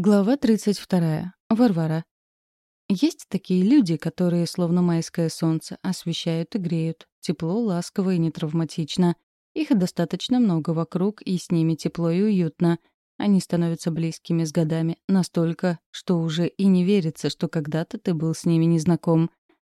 Глава 32. Варвара. Есть такие люди, которые, словно майское солнце, освещают и греют. Тепло, ласково и нетравматично. Их достаточно много вокруг, и с ними тепло и уютно. Они становятся близкими с годами, настолько, что уже и не верится, что когда-то ты был с ними незнаком.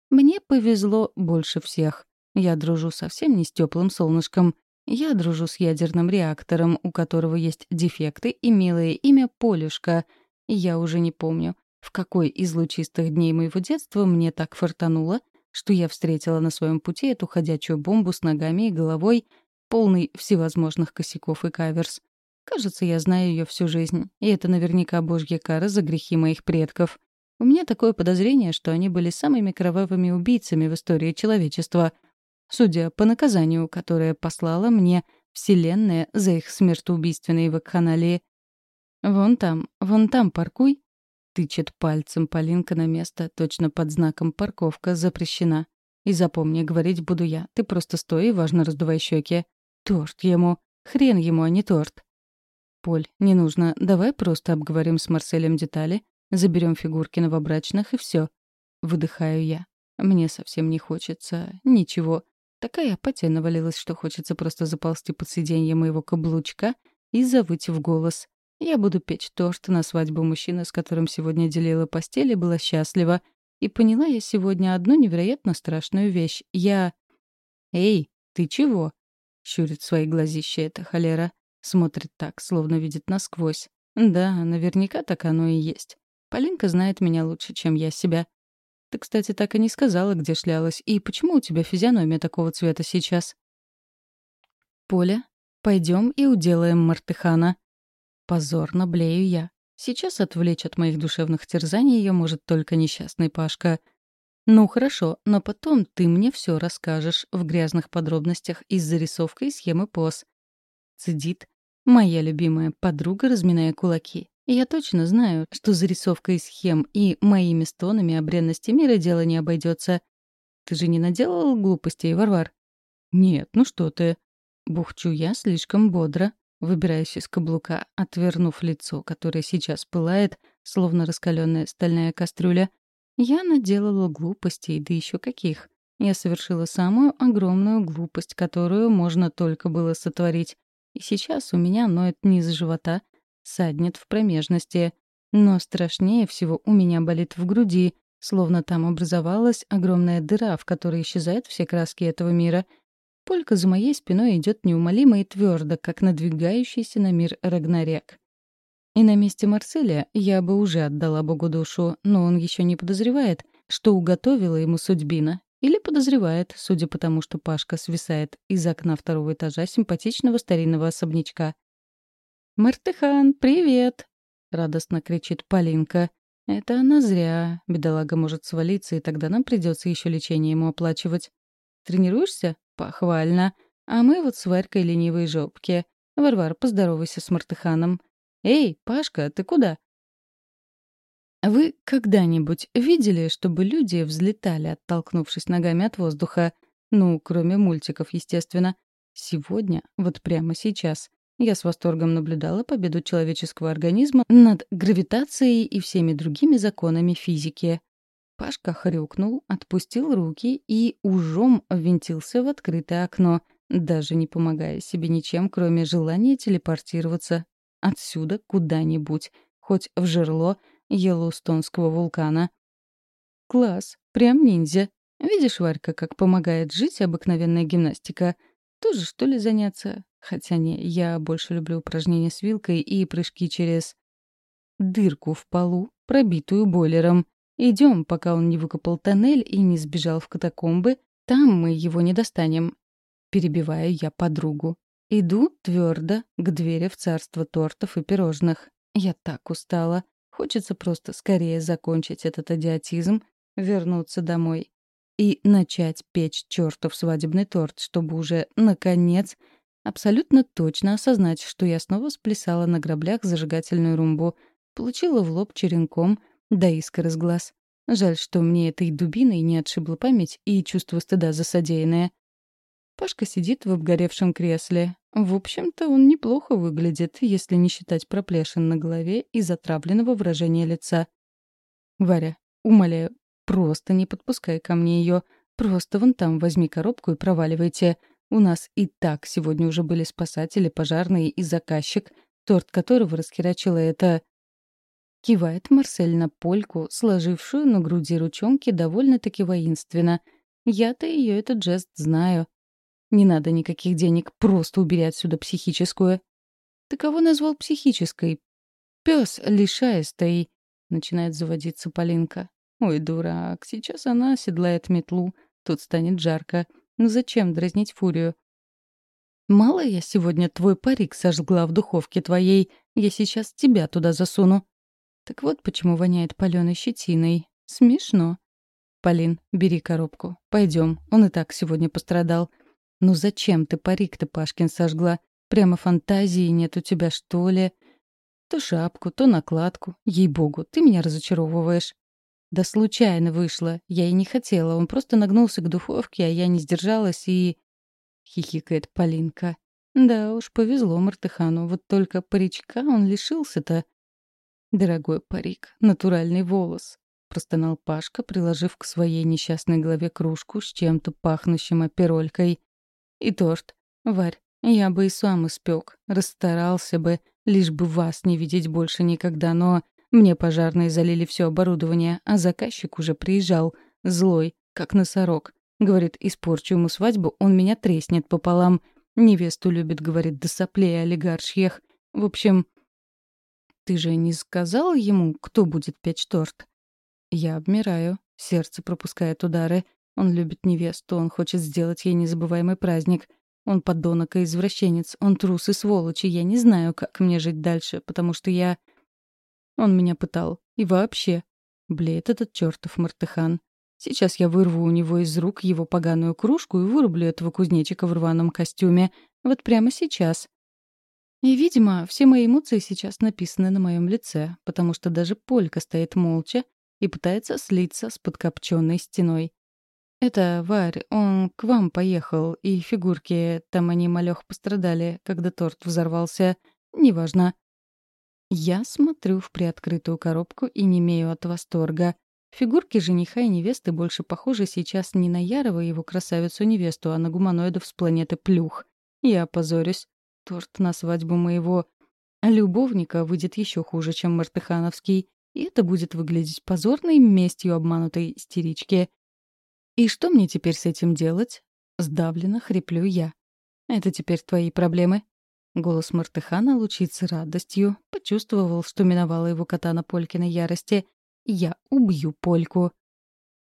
Мне повезло больше всех. Я дружу совсем не с теплым солнышком. Я дружу с ядерным реактором, у которого есть дефекты и милое имя Полюшка. Я уже не помню, в какой из лучистых дней моего детства мне так фартануло, что я встретила на своем пути эту ходячую бомбу с ногами и головой, полный всевозможных косяков и каверс. Кажется, я знаю ее всю жизнь, и это наверняка божья кара за грехи моих предков. У меня такое подозрение, что они были самыми кровавыми убийцами в истории человечества — судя по наказанию, которое послала мне Вселенная за их смертоубийственные вакханалии. «Вон там, вон там паркуй», — тычет пальцем Полинка на место, точно под знаком «парковка запрещена». «И запомни, говорить буду я, ты просто стой и важно раздувай щеки. Торт ему, хрен ему, а не торт». «Поль, не нужно, давай просто обговорим с Марселем детали, заберем фигурки новобрачных и все. Выдыхаю я. Мне совсем не хочется ничего. Такая апатия навалилась, что хочется просто заползти под сиденье моего каблучка и завыть в голос. Я буду печь торт на свадьбу мужчины, с которым сегодня делила постель и была счастлива. И поняла я сегодня одну невероятно страшную вещь. Я... «Эй, ты чего?» — щурит свои глазища эта холера. Смотрит так, словно видит насквозь. Да, наверняка так оно и есть. Полинка знает меня лучше, чем я себя. Ты, кстати, так и не сказала, где шлялась. И почему у тебя физиономия такого цвета сейчас? Поля, пойдем и уделаем Мартыхана. Позорно блею я. Сейчас отвлечь от моих душевных терзаний ее может только несчастный Пашка. Ну хорошо, но потом ты мне все расскажешь в грязных подробностях и с зарисовкой схемы ПОС. Цедит моя любимая подруга, разминая кулаки. Я точно знаю, что зарисовкой схем и моими стонами о бренности мира дело не обойдется. Ты же не наделал глупостей, Варвар? Нет, ну что ты. Бухчу я слишком бодро, выбираясь из каблука, отвернув лицо, которое сейчас пылает, словно раскаленная стальная кастрюля. Я наделала глупостей, да еще каких. Я совершила самую огромную глупость, которую можно только было сотворить. И сейчас у меня ноет низ живота — саднет в промежности. Но страшнее всего у меня болит в груди, словно там образовалась огромная дыра, в которой исчезают все краски этого мира. Полька за моей спиной идет неумолимо и твердо, как надвигающийся на мир Рагнарек. И на месте Марселя я бы уже отдала Богу душу, но он еще не подозревает, что уготовила ему судьбина. Или подозревает, судя по тому, что Пашка свисает из окна второго этажа симпатичного старинного особнячка. «Мартыхан, привет!» — радостно кричит Полинка. «Это она зря. Бедолага может свалиться, и тогда нам придется еще лечение ему оплачивать. Тренируешься? Похвально. А мы вот с Варькой ленивой жопки. Варвар, поздоровайся с Мартыханом. Эй, Пашка, ты куда?» Вы когда-нибудь видели, чтобы люди взлетали, оттолкнувшись ногами от воздуха? Ну, кроме мультиков, естественно. Сегодня, вот прямо сейчас, я с восторгом наблюдала победу человеческого организма над гравитацией и всеми другими законами физики. Пашка хрюкнул, отпустил руки и ужом ввинтился в открытое окно, даже не помогая себе ничем, кроме желания телепортироваться отсюда куда-нибудь, хоть в жерло Йеллоустонского вулкана. Класс, прям ниндзя. Видишь, Варька, как помогает жить обыкновенная гимнастика? Тоже, что ли, заняться? Хотя не, я больше люблю упражнения с вилкой и прыжки через дырку в полу, пробитую бойлером. Идем, пока он не выкопал тоннель и не сбежал в катакомбы. Там мы его не достанем. Перебиваю я подругу. Иду твердо к двери в царство тортов и пирожных. Я так устала. Хочется просто скорее закончить этот идиотизм, вернуться домой и начать печь чертов свадебный торт, чтобы уже, наконец, Абсолютно точно осознать, что я снова сплясала на граблях зажигательную румбу, получила в лоб черенком, да искр из глаз. Жаль, что мне этой дубиной не отшибла память и чувство стыда за содеянное. Пашка сидит в обгоревшем кресле. В общем-то, он неплохо выглядит, если не считать проплешин на голове и затравленного выражения лица. «Варя, умоляю, просто не подпускай ко мне ее. Просто вон там возьми коробку и проваливайте. У нас и так сегодня уже были спасатели, пожарные и заказчик, торт которого раскирачила это... Кивает Марсель на польку, сложившую на груди ручонки довольно-таки воинственно. Я-то ее этот жест знаю. Не надо никаких денег, просто убери отсюда психическую. Ты кого назвал психической? Пес лишаистый. Начинает заводиться Полинка. Ой, дурак, сейчас она оседлает метлу. Тут станет жарко. Ну зачем дразнить фурию? Мало я сегодня твой парик сожгла в духовке твоей. Я сейчас тебя туда засуну. Так вот почему воняет палёной щетиной. Смешно. Полин, бери коробку. Пойдем. Он и так сегодня пострадал. Ну зачем ты парик-то, Пашкин, сожгла? Прямо фантазии нет у тебя, что ли? То шапку, то накладку. Ей-богу, ты меня разочаровываешь. Да случайно вышло. Я и не хотела. Он просто нагнулся к духовке, а я не сдержалась и... Хихикает Полинка. Да уж, повезло Мартыхану. Вот только паричка он лишился-то. «Дорогой парик, натуральный волос», — простонал Пашка, приложив к своей несчастной голове кружку с чем-то пахнущим оперолькой. «И торт. Варь, я бы и сам испек, расстарался бы, лишь бы вас не видеть больше никогда, но мне пожарные залили все оборудование, а заказчик уже приезжал, злой, как носорог. Говорит, испорчу ему свадьбу, он меня треснет пополам. Невесту любит, говорит, до соплей олигаршьих. В общем, ты же не сказал ему, кто будет печь торт? Я обмираю. Сердце пропускает удары. Он любит невесту, он хочет сделать ей незабываемый праздник. Он подонок и извращенец, он трус и сволочь, и я не знаю, как мне жить дальше, потому что я... Он меня пытал. И вообще... Блеет этот чертов Мартыхан. Сейчас я вырву у него из рук его поганую кружку и вырублю этого кузнечика в рваном костюме. Вот прямо сейчас. И, видимо, все мои эмоции сейчас написаны на моем лице, потому что даже Полька стоит молча и пытается слиться с подкопченной стеной. «Это, Варь, он к вам поехал, и фигурки, там они малёх пострадали, когда торт взорвался. Неважно». Я смотрю в приоткрытую коробку и не имею от восторга. Фигурки жениха и невесты больше похожи сейчас не на Ярова и его красавицу-невесту, а на гуманоидов с планеты Плюх. Я опозорюсь. Торт на свадьбу моего любовника выйдет еще хуже, чем Мартыхановский, и это будет выглядеть позорной местью обманутой истерички. И что мне теперь с этим делать? Сдавленно хриплю я. Это теперь твои проблемы. Голос Мартыхана лучится радостью. Почувствовал, что миновала его кота на Полькиной ярости. Я убью Польку.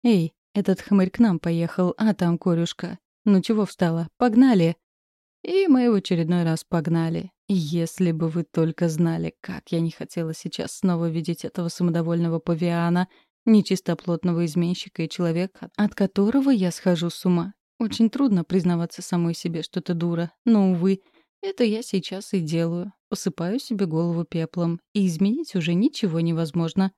Эй, этот хмырь к нам поехал, а там корюшка. Ну чего встала? Погнали! И мы в очередной раз погнали. Если бы вы только знали, как я не хотела сейчас снова видеть этого самодовольного павиана, нечистоплотного изменщика и человека, от которого я схожу с ума. Очень трудно признаваться самой себе, что ты дура, но, увы, это я сейчас и делаю. Посыпаю себе голову пеплом, и изменить уже ничего невозможно.